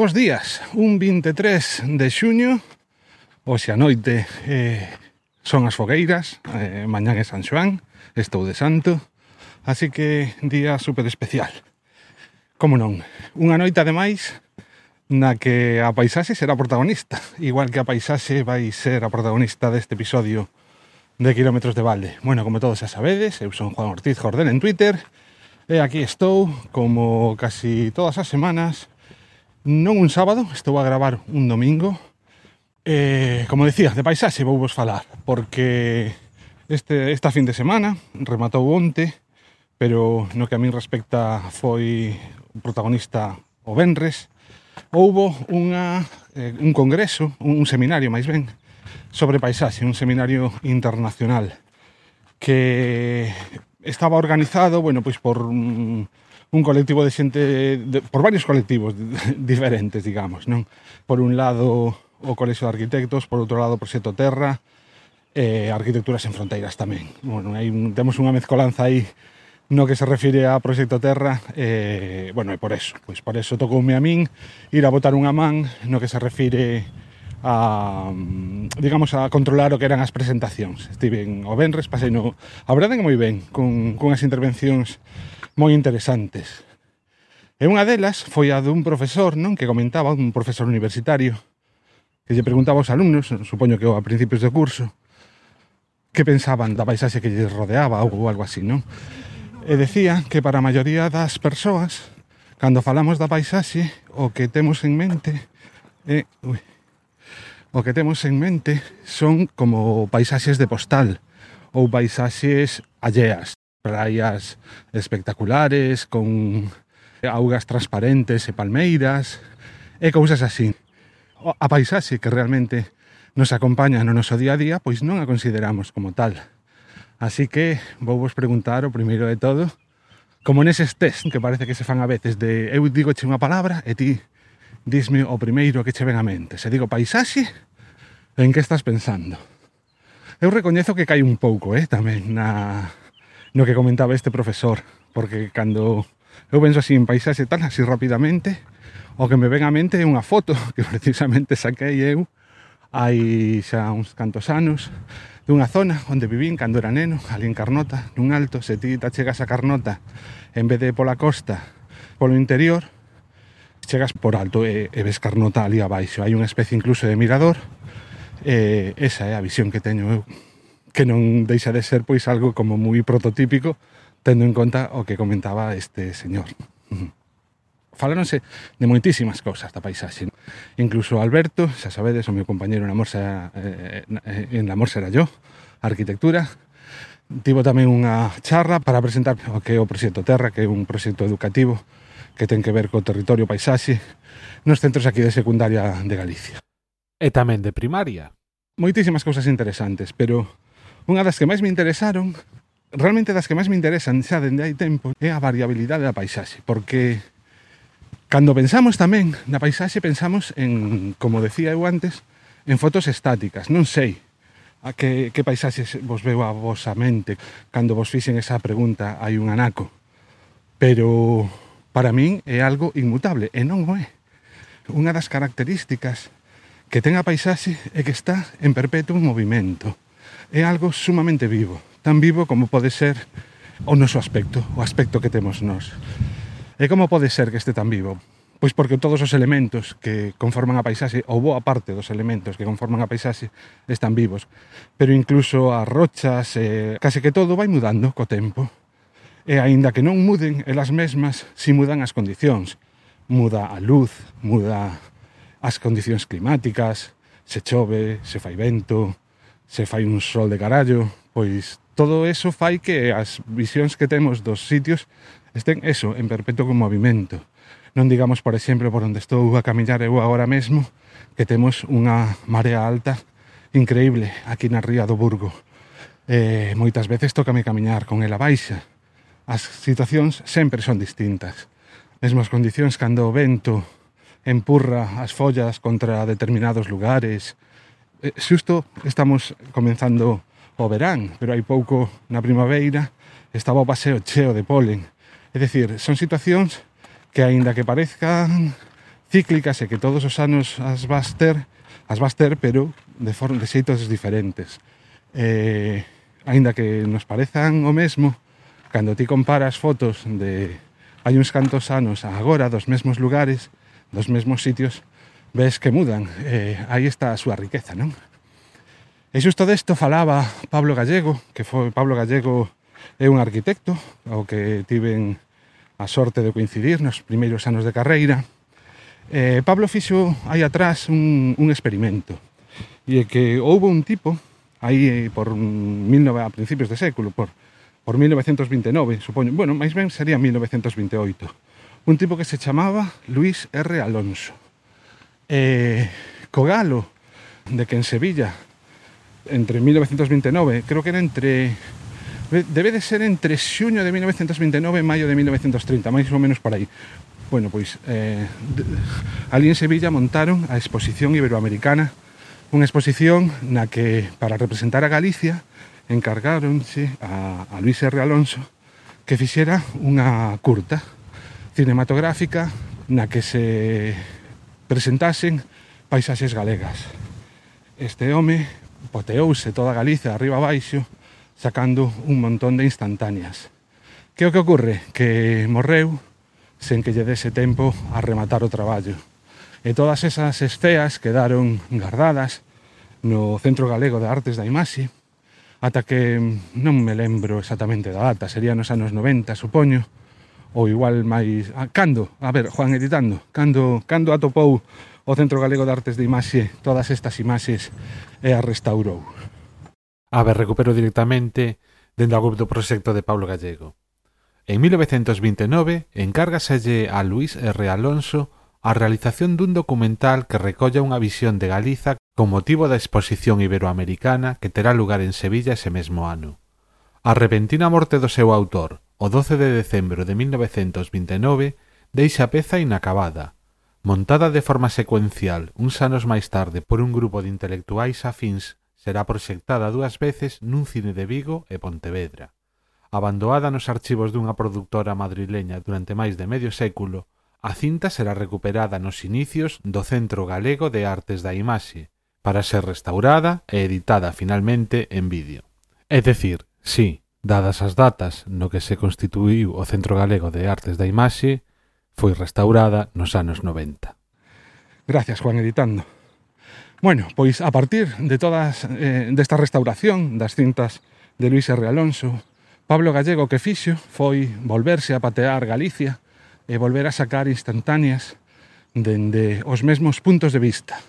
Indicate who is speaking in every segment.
Speaker 1: Bos días, un 23 de xuño Hoxe a noite eh, son as fogueiras eh, Mañán é San Xoán, estou de santo Así que día super especial. Como non, unha noite ademais na que a paisaxe será protagonista Igual que a paisaxe vai ser a protagonista deste episodio de Kilómetros de Valde Bueno, como todos xa sabedes, eu son Juan Ortiz Jordel en Twitter E aquí estou, como casi todas as semanas, non un sábado, estou a gravar un domingo. Eh, como decía, de paisaxe vou vos falar, porque este, esta fin de semana rematou onte, pero no que a min respecta foi o protagonista o Benres, houbo unha, eh, un congreso, un, un seminario máis ben, sobre paisaxe, un seminario internacional que estaba organizado, bueno, pois por mm, un colectivo de xente de, por varios colectivos diferentes, digamos, non? Por un lado o Colexo de Arquitectos, por outro lado o Proxecto Terra, e eh, Arquitecturas en Fronteiras tamén. Bueno, hai temos unha mezcolanza aí no que se refire a Proxecto Terra, eh, bueno, e por eso, pois por eso tocoume a min ir a botar unha man no que se refire a digamos a controlar o que eran as presentacións. Estiven o Benres, paseino a verdade que moi ben, con, con as intervencións moi interesantes. E unha delas foi a dun profesor, non, que comentaba, un profesor universitario, que lle preguntaba aos alumnos, supoño que a principios do curso, que pensaban da paisaxe que lles rodeaba ou algo así, non? E decía que para a maioría das persoas, cando falamos da paisaxe, o que temos en mente é... Ui, o que temos en mente son como paisaxes de postal ou paisaxes alleas, praias espectaculares con augas transparentes e palmeiras e cousas así. A paisaxe que realmente nos acompaña no noso día a día, pois non a consideramos como tal. Así que vou vos preguntar o primeiro de todo, como neses test que parece que se fan a veces de eu digo che unha palabra e ti Disme o primeiro que che ven a mente. Se digo paisaxe, en que estás pensando? Eu recoñezo que cai un pouco, eh, tamén na no que comentaba este profesor, porque cando eu penso así en paisaxe tal, así rapidamente, o que me ven a mente é unha foto que precisamente saquei eu hai xa uns cantos anos dunha zona onde vivín cando era neno, ali en Carnota, nun alto, se ti te chegas a Carnota en vez de pola costa, polo interior, chegas por alto e, e ves Carnota ali abaixo. Hai unha especie incluso de mirador. E esa é a visión que teño eu que non deixa de ser pois algo como moi prototípico tendo en conta o que comentaba este señor. Faláronse de moitísimas cousas da paisaxe. Incluso Alberto, xa sabedes, o meu compañeiro na Morsa, eh, en la Morsa era yo, arquitectura, tivo tamén unha charla para presentar o que é o proxecto Terra, que é un proxecto educativo que ten que ver co territorio paisaxe nos centros aquí de secundaria de Galicia.
Speaker 2: E tamén de primaria.
Speaker 1: Moitísimas cousas interesantes, pero unha das que máis me interesaron, realmente das que máis me interesan xa dende hai tempo, é a variabilidade da paisaxe, porque cando pensamos tamén na paisaxe pensamos en, como decía eu antes, en fotos estáticas, non sei, a que, que paisaxes vos veo a vosa mente cando vos fixen esa pregunta hai un anaco pero para min é algo inmutable e non o é. Unha das características que ten a paisaxe é que está en perpetuo movimento. É algo sumamente vivo, tan vivo como pode ser o noso aspecto, o aspecto que temos nós. E como pode ser que este tan vivo? Pois porque todos os elementos que conforman a paisaxe, ou boa parte dos elementos que conforman a paisaxe, están vivos. Pero incluso as rochas, eh, case que todo vai mudando co tempo E aínda que non muden elas mesmas, si mudan as condicións. Muda a luz, muda as condicións climáticas, se chove, se fai vento, se fai un sol de carallo, pois todo eso fai que as visións que temos dos sitios estén eso, en perpetuo movimento. Non digamos, por exemplo, por onde estou a camiñar eu agora mesmo, que temos unha marea alta increíble aquí na ría do Burgo. Eh, moitas veces toca me camiñar con ela baixa, as situacións sempre son distintas. Mesmas condicións cando o vento empurra as follas contra determinados lugares. Xusto estamos comenzando o verán, pero hai pouco na primavera estaba o paseo cheo de polen. É dicir, son situacións que aínda que parezcan cíclicas e que todos os anos as vas ter, as vas ter, pero de, forma, de xeitos diferentes. Eh, aínda que nos parezan o mesmo, Cando ti comparas fotos de hai uns cantos anos a agora dos mesmos lugares, dos mesmos sitios, ves que mudan. Eh, aí está a súa riqueza, non? E xusto desto falaba Pablo Gallego, que foi Pablo Gallego é un arquitecto, ao que tiven a sorte de coincidir nos primeiros anos de carreira. Eh, Pablo fixo aí atrás un, un experimento. E é que houve un tipo, aí por 19, a principios de século, por por 1929, supoño. Bueno, máis ben sería 1928. Un tipo que se chamaba Luis R. Alonso. Eh, Cogalo, de que en Sevilla, entre 1929, creo que era entre... Debe de ser entre xuño de 1929 e maio de 1930, máis ou menos por aí. Bueno, pois, eh, de, ali en Sevilla montaron a Exposición Iberoamericana, unha exposición na que, para representar a Galicia, encargáronse a, a Luis R. Alonso que fixera unha curta cinematográfica na que se presentasen paisaxes galegas. Este home poteouse toda Galicia arriba abaixo sacando un montón de instantáneas. Que o que ocorre? Que morreu sen que lle dese tempo a rematar o traballo. E todas esas esteas quedaron guardadas no Centro Galego de Artes da Imaxe, ata que non me lembro exactamente da data, sería nos anos 90, supoño, ou igual máis... Ah, cando, a ver, Juan editando, cando, cando atopou o Centro Galego de Artes de Imaxe todas estas imaxes e as restaurou.
Speaker 2: A ver, recupero directamente dende a web do proxecto de Pablo Gallego. En 1929 encárgaselle a Luis R. Alonso a realización dun documental que recolla unha visión de Galiza con motivo da Exposición Iberoamericana que terá lugar en Sevilla ese mesmo ano. A repentina morte do seu autor, o 12 de decembro de 1929, deixa a peza inacabada, montada de forma secuencial uns anos máis tarde por un grupo de intelectuais afíns será proxectada dúas veces nun cine de Vigo e Pontevedra. Abandoada nos archivos dunha produtora madrileña durante máis de medio século, a cinta será recuperada nos inicios do Centro Galego de Artes da Imaxe, para ser restaurada e editada finalmente en vídeo. É dicir, si, dadas as datas no que se constituíu o Centro Galego de Artes da Imaxe, foi restaurada nos anos 90.
Speaker 1: Gracias, Juan Editando. Bueno, pois a partir de todas eh, desta restauración das cintas de Luis R. Alonso, Pablo Gallego que fixo foi volverse a patear Galicia e volver a sacar instantáneas dende os mesmos puntos de vista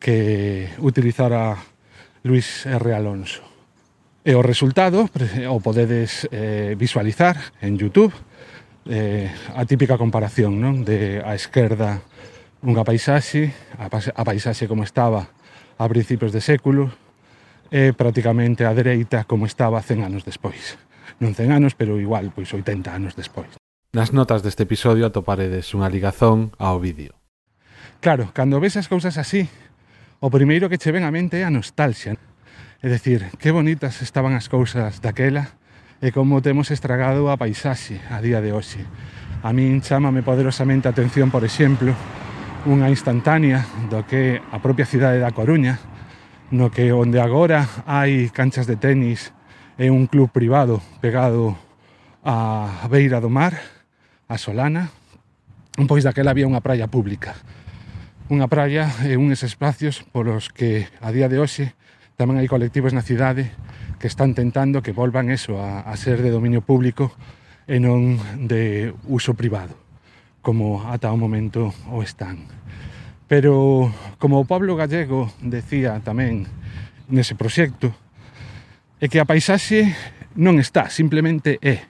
Speaker 1: que utilizara Luis R. Alonso. E o resultado o podedes eh, visualizar en Youtube eh, a típica comparación non? de a esquerda unha paisaxe, a, a paisaxe como estaba a principios de século e prácticamente a dereita como estaba 100 anos despois. Non 100 anos, pero igual, pois 80 anos despois.
Speaker 2: Nas notas deste episodio atoparedes unha ligazón ao vídeo.
Speaker 1: Claro, cando ves as cousas así, o primeiro que che ven á mente é a nostalgia. É dicir, que bonitas estaban as cousas daquela e como temos estragado a paisaxe a día de hoxe. A min chamame poderosamente a atención, por exemplo, unha instantánea do que a propia cidade da Coruña, no que onde agora hai canchas de tenis e un club privado pegado á beira do mar, a Solana, pois daquela había unha praia pública unha praia e uns espacios polos que a día de hoxe tamén hai colectivos na cidade que están tentando que volvan eso a, a ser de dominio público e non de uso privado como ata o momento o están pero como o Pablo Gallego decía tamén nese proxecto é que a paisaxe non está, simplemente é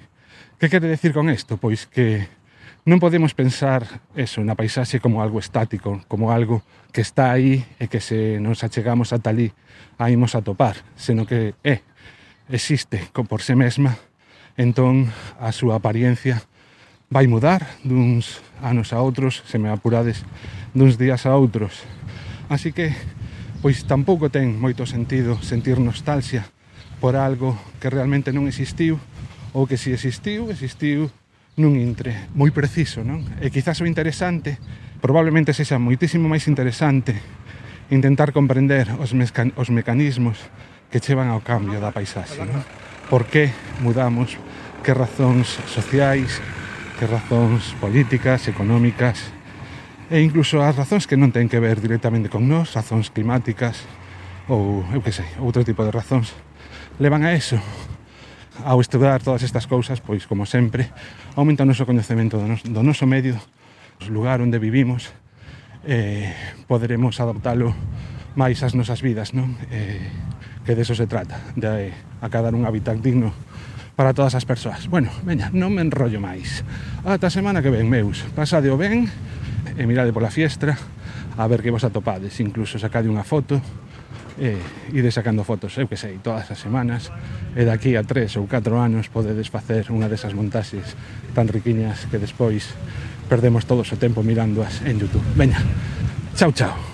Speaker 1: que quere decir con isto? Pois que non podemos pensar eso na paisaxe como algo estático, como algo que está aí e que se nos achegamos ata ali a imos a topar, senón que é, existe por se mesma, entón a súa apariencia vai mudar duns anos a outros, se me apurades, duns días a outros. Así que, pois tampouco ten moito sentido sentir nostalgia por algo que realmente non existiu ou que si existiu, existiu nun intre moi preciso, non? E quizás o interesante, probablemente sexa moitísimo máis interesante intentar comprender os, mecan os mecanismos que chevan ao cambio da paisaxe, non? Por que mudamos, que razóns sociais, que razóns políticas, económicas, e incluso as razóns que non ten que ver directamente con nós, razóns climáticas, ou eu que sei, outro tipo de razóns, levan a eso ao estudar todas estas cousas, pois como sempre, aumenta o noso coñecemento do, nos, do noso medio, o lugar onde vivimos, eh, poderemos adaptalo máis ás nosas vidas, non? Eh, que de eso se trata, de acadar un hábitat digno para todas as persoas. Bueno, veña, non me enrollo máis. Ata a semana que ven, meus. Pasade o ben e mirade pola fiestra a ver que vos atopades. Incluso sacade unha foto e ide sacando fotos, eu que sei, todas as semanas e daqui a tres ou catro anos podedes facer unha desas montaxes tan riquiñas que despois perdemos todo o tempo mirándoas en Youtube. Veña, chao, chao.